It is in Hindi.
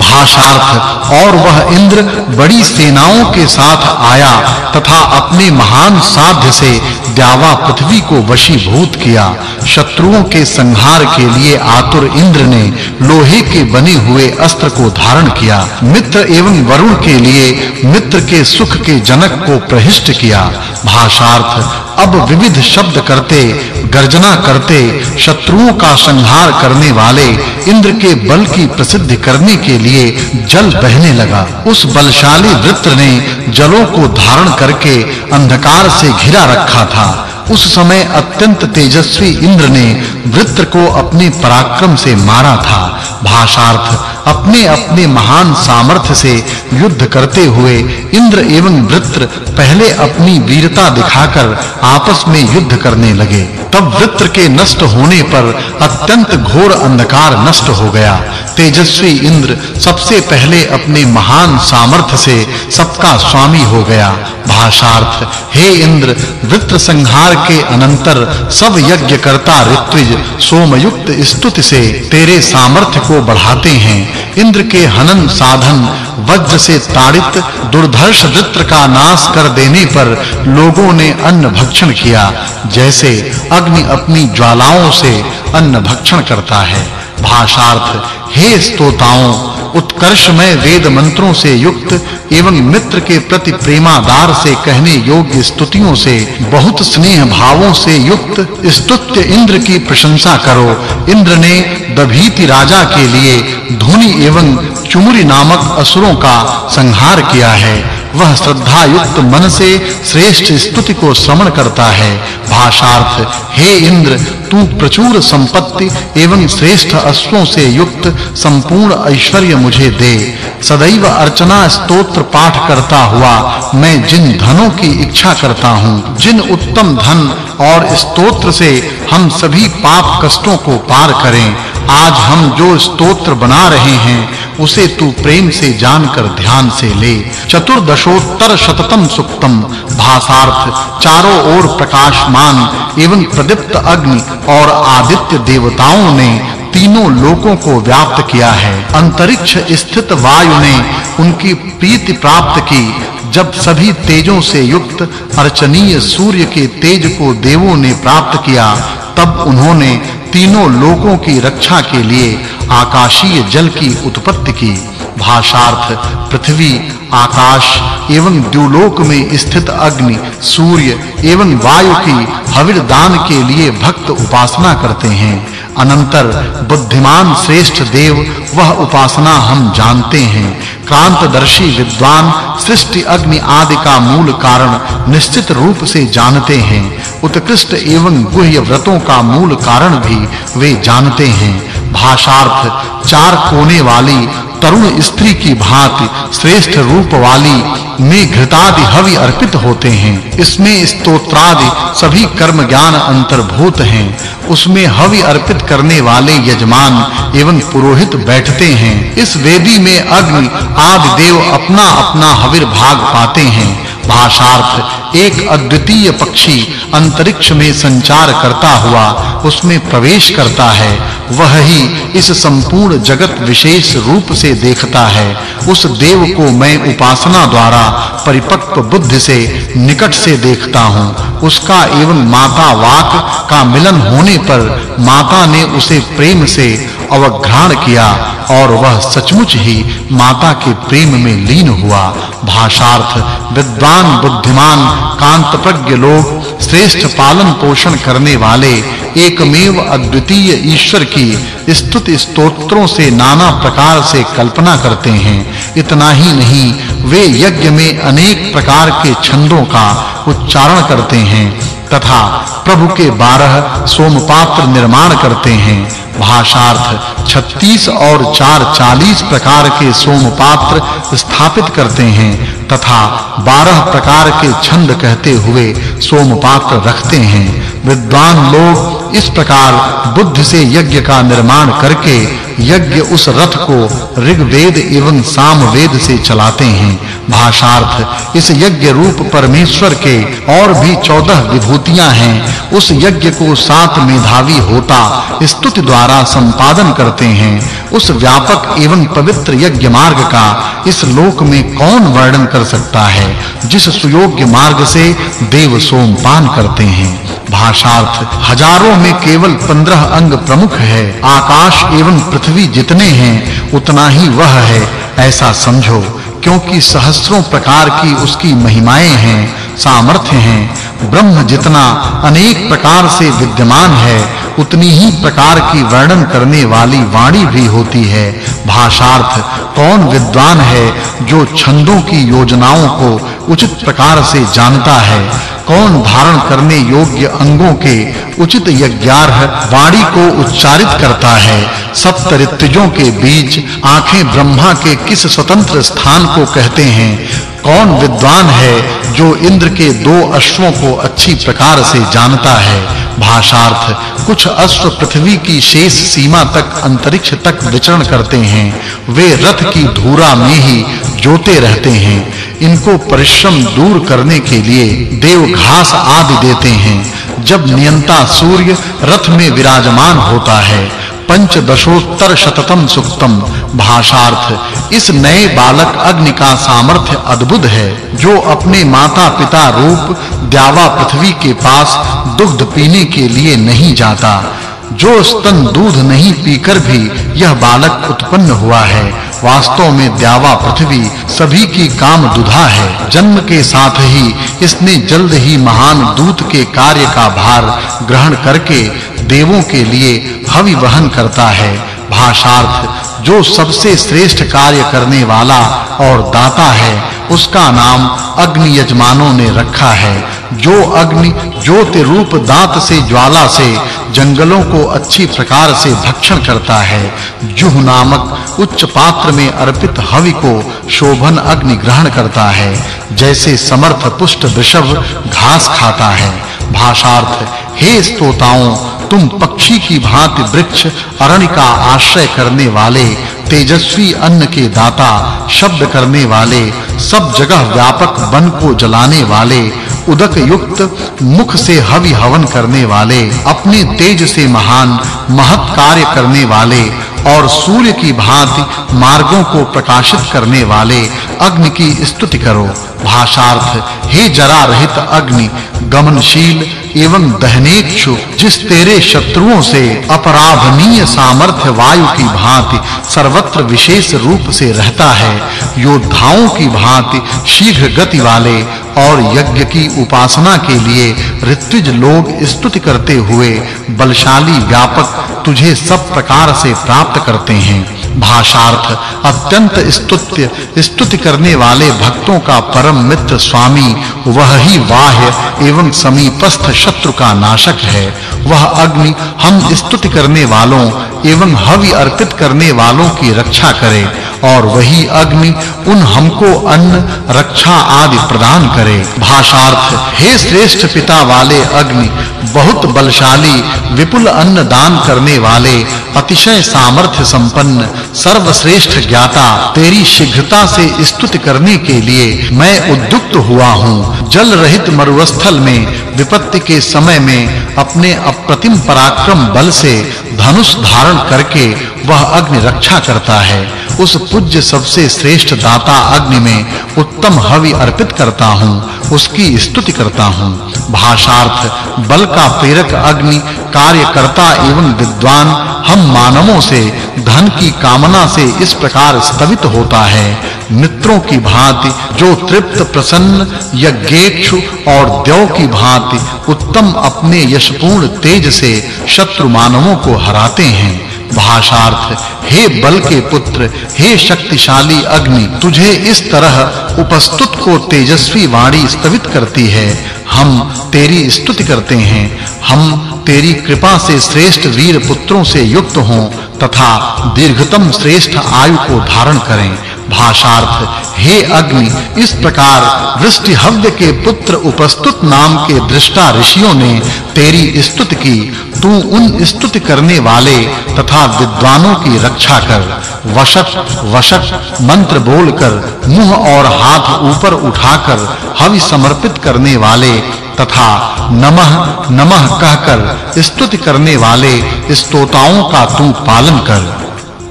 भाषार्थ, और वह इंद्र बड़ी सेनाओं के साथ आया तथा अपने महान साध्य से द्यावा पृथ्वी को वशीभूत किया। शत्रुओं के संहार के लिए आतुर इंद्र ने लोहे के बने हुए अस्त्र को धारण किया। मित्र एवं वरुण के लिए मित्र के सुख के जनक को प्रहिष्ट किया। भाषार्थ अब विविध शब्द करते, गर्जना करते, शत्रुओं का संहार करने वाले, इंद्र के बल की प्रसिद्धि करने के लिए जल बहने लगा। उस बलशाली वृत्र ने जलों को धारण करके अंधकार से घिरा रखा था। उस समय अत्यंत तेजस्वी इंद्र ने वृत्र को अपने पराक्रम से मारा था। भाषार्थ अपने अपने महान सामर्थ्य से युद्ध करते हुए इंद्र एवं वृत्र पहले अपनी वीरता दिखाकर आपस में युद्ध करने लगे। तब वृत्र के नष्ट होने पर अत्यंत घोर अंधकार नष्ट हो गया। तेजस्वी इंद्र सबसे पहले अपने महान सामर्थ्य से सबका स्वामी हो गया। भाषार्थ, हे इंद्र, वृत्र संहार के अनंतर सब यज्ञ करता ऋत्विज, सोमयुक्त स्तुति से तेरे सामर्थ्य को बढ़ाते हैं। इंद्र के हनन साधन, वज्र से ताड़ित, दुर्धर्ष वृत्र का नाश कर देने पर लोगों ने अन्न भक्षण किया। जैसे अग्नि अपनी ज्वालाओं से अन्न भक्षण करता है। भाषार्थ, हे स्तोताओं, उत्कर्षमय वेद मंत्रों से युक्त एवं मित्र के प्रति प्रेमादार से कहने योग्य स्तुतियों से, बहुत स्नेह भावों से युक्त स्तुत्य इंद्र की प्रशंसा करो। इंद्र ने दभीति राजा के लिए धुनि एवं चुमुरी नामक असुरों का संहार किया है। वह श्रद्धा युक्त मन से श्रेष्ठ स्तुति को श्रवण करता है। भाषार्थ। हे इंद्र, तू प्रचुर संपत्ति एवं श्रेष्ठ अश्वों से युक्त संपूर्ण ऐश्वर्य मुझे दे। सदैव अर्चना स्तोत्र पाठ करता हुआ मैं जिन धनों की इच्छा करता हूँ, जिन उत्तम धन और स्तोत्र से हम सभी पाप कष्टों को पार करें। आज हम जो स्तोत्र बना रहे हैं उसे तू प्रेम से जानकर ध्यान से ले। चतुर्दशोत्तर शततम सुक्तम। भासार्थ, चारों ओर प्रकाशमान, एवं प्रदीप्त अग्नि और आदित्य देवताओं ने तीनों लोकों को व्याप्त किया है। अंतरिक्ष स्थित वायु ने उनकी प्रीति प्राप्त की। जब सभी तेजों से युक्त, अर्चनीय सूर्य के तेज को देवों ने प्राप्त किया, तब उन्होंने तीनों लोकों की रक्षा के लिए आकाशीय जल की उत्पत्ति की। भाषार्थ, पृथ्वी, आकाश एवं द्युलोक में स्थित अग्नि, सूर्य एवं वायु की हविर दान के लिए भक्त उपासना करते हैं। अनंतर बुद्धिमान श्रेष्ठ देव वह उपासना हम जानते हैं। क्रांतदर्शी विद्वान सृष्टि अग्नि आदि का मूल कारण निश्चित रूप से जानते हैं। उत्कृष्ट एवं गुह्य व्रतों का मूल कारण भी वे जानते हैं। भाषार्थ, चार कोने वाली तरुण स्त्री की भांति श्रेष्ठ रूप वाली में घृतादि हवि अर्पित होते हैं। इसमें स्तोत्रादि सभी कर्म ज्ञान अंतर्भूत हैं। उसमें हवि अर्पित करने वाले यजमान एवं पुरोहित बैठते हैं। इस वेदी में अग्नि, आदि देव अपना अपना हविर भाग पाते हैं। भाषार्थ एक अद्वितीय पक्षी अंतरिक्ष में संचार करता हुआ उसमें प्रवेश करता है। वह ही इस संपूर्ण जगत विशेष रूप से देखता है। उस देव को मैं उपासना द्वारा परिपक्व बुद्धि से निकट से देखता हूँ। उसका एवं माता वाक का मिलन होने पर माता ने उसे प्रेम से अवघ्राण किया और वह सचमुच ही माता के प्रेम में लीन हुआ। भाषार्थ, विद्वान, बुद्धिमान कांत प्रज्ञ लोग, श्रेष्ठ पालन पोषण करने वाले, एकमेव अद्वितीय ईश्वर की स्तुति स्तोत्रों से, नाना प्रकार से कल्पना करते हैं। इतना ही नहीं, वे यज्ञ में अनेक प्रकार के छंदों का उच्चारण करते हैं तथा प्रभु के बारह सोमपात्र निर्माण करते हैं। भाषार्थ 36 और 4 40 प्रकार के सोमपात्र स्थापित करते हैं तथा 12 प्रकार के छंद कहते हुए सोमपात्र रखते हैं। विद्वान लोग इस प्रकार बुद्ध से यज्ञ का निर्माण करके यज्ञ उस रथ को ऋग्वेद एवं सामवेद से चलाते हैं। भाषार्थ, इस यज्ञ रूप परमेश्वर के और भी 14 विभूतियाँ हैं। उस यज्ञ को सात मेधावी होता, स्तुति द्वारा संपादन करते हैं। उस व्यापक एवं पवित्र यज्ञ मार्ग का इस लोक में कौन वर्णन कर सकता है? जिस सुयोग्य मार्ग से देव सोमपान करते हैं। भाषार्थ, हज़ारों में केवल पंद्रह अंग प्रमुख है। आकाश एवं पृथ्वी जितने हैं, उतना ही वह है। ऐसा समझो, क्योंकि सहस्त्रों प्रकार की उसकी महिमाएँ हैं, सामर्थ्य हैं। ब्रह्म जितना अनेक प्रकार से विद्यमान है, उतनी ही प्रकार की वर्णन करने वाली वाणी भी होती है। भाषार्थ, कौन विद्वान है जो छंदों की योजनाओं को उचित प्रकार से जानता है? कौन धारण करने योग्य अंगों के उचित यज्ञार्ह वाणी को उच्चारित करता है? सप्त ऋतुजों के बीच आँखें ब्रह्मा के किस स्वतंत्र स्थान को कहते हैं? कौन विद्वान है जो इंद्र के दो अश्वों को अच्छी प्रकार से जानता है? भाषार्थ, कुछ अश्व पृथ्वी की शेष सीमा तक, अंतरिक्ष तक विचरण करते हैं। वे रथ की धूरा में ही जोते रहते हैं। इनको परिश्रम दूर करने के लिए देव घास आदि देते हैं। जब नियंता सूर्य रथ में विराजमान होता है, पंचदशोत्तर शततम सुक्तम भाषार्थ। इस नए बालक अग्नि का सामर्थ्य अद्भुत है, जो अपने माता-पिता रूप द्यावा पृथ्वी के पास दुग्ध पीने के लिए नहीं जाता। जो स्तन दूध नहीं पीकर भी यह बालक उत्पन्न हुआ है, वास्तव में द्यावा पृथ्वी सभी की काम दुधा है। जन्म के साथ ही इसने जल्द ही महान दूत के कार्य का भार ग्रहण करके देवों के लिए हवि वहन करता है। भाषार्थ जो सबसे श्रेष्ठ कार्य करने वाला और दाता है, उसका नाम अग्नि यजमानों ने रखा है। जो अग्नि ज्योति रूप दांत से ज्वाला से जंगलों को अच्छी प्रकार से भक्षण करता है, जुह नामक उच्च पात्र में अर्पित हवि को शोभन अग्नि ग्रहण करता है, जैसे समर्थ पुष्ट वृषभ घास खाता है। भाषार्थ हे स्तोताओं तुम पक्षी की भांति वृक्ष अरण्य का आश्रय करने वाले, तेजस्वी अन्न के दाता, शब्द करने वाले, सब जगह व्यापक वन को जलाने वाले, उदक युक्त, मुख से हवि हवन करने वाले, अपने तेज से महान, महत कार्य करने वाले और सूर्य की भांति मार्गों को प्रकाशित करने वाले, अग्नि की स्तुति करो। भाषार्थ, हे जरा रहित अग्नि, गमनशील एवं दहनेक्षु जिस तेरे शत्रुओं से अपराधनीय सामर्थ्य वायु की भांति सर्वत्र विशेष रूप से रहता है, योद्धाओं की भांति शीघ्र गति वाले और यज्ञ की उपासना के लिए ऋत्विज लोग स्तुति करते हुए बलशाली व्यापक तुझे सब प्रकार से प्राप्त करते हैं। भाषार्थ, अत्यंत स्तुत्य, स्तुति करने वाले भक्तों का परम मित्र स्वामी, वह ही बाह्य एवं समीपस्थ शत्रु का नाशक है। वह अग्नि हम स्तुति करने वालों एवं हवि अर्पित करने वालों की रक्षा करे और वही अग्नि उन हमको अन्न, रक्षा आदि प्रदान करे। भाषार्थ, हे श्रेष्ठ पिता वाले अग्नि, बहुत बलशाली, विपुल अन्न दान करने वाले, अतिशय सामर्थ्य संपन्न, सर्वश्रेष्ठ ज्ञाता, तेरी शीघ्रता से स्तुति करने के लिए मैं उद्युक्त हुआ हूँ। जल रहित मरुस्थल में विपत्ति के समय में अपने अप्रतिम पराक्रम बल से धनुष धारण करके वह अग्नि रक्षा करता है। उस पूज्य सबसे श्रेष्ठ दाता अग्नि में उत्तम हवि अर्पित करता हूँ। उसकी स्तुति करता हूँ। भाषार्थ, बल का प्रेरक अग्नि, कार्यकर्ता एवं विद्वान, हम मानवों से, धन की कामना से इस प्रकार स्तवित होता है। मित्रों की भांति, जो तृप्त, प्रसन्न, यज्ञेक्षु और देव की भांति उत्तम अपने यशपूर्ण तेज से शत्रु मानवों को हराते हैं। भाषार्थ, हे बल के पुत्र, हे शक्तिशाली अग्नि, तुझे इस तरह उपस्तुत को तेजस्वी वाणी स्तवित करती है। हम तेरी स्तुति करते हैं। हम तेरी कृपा से श्रेष्ठ वीर पुत्रों से युक्त हों तथा दीर्घतम श्रेष्ठ आयु को धारण करें। भाषार्थ। हे अग्नि, इस प्रकार वृष्टि हव्य के पुत्र उपस्तुत नाम के दृष्टा ऋषियों ने तेरी स्तुति की। तू उन स्तुति करने वाले तथा विद्वानों की रक्षा कर। वशक वशक मंत्र बोलकर, मुँह और हाथ ऊपर उठाकर, हवि समर्पित करने वाले तथा नमः नमः कहकर स्तुति करने वाले स्तोताओं का तू पालन कर।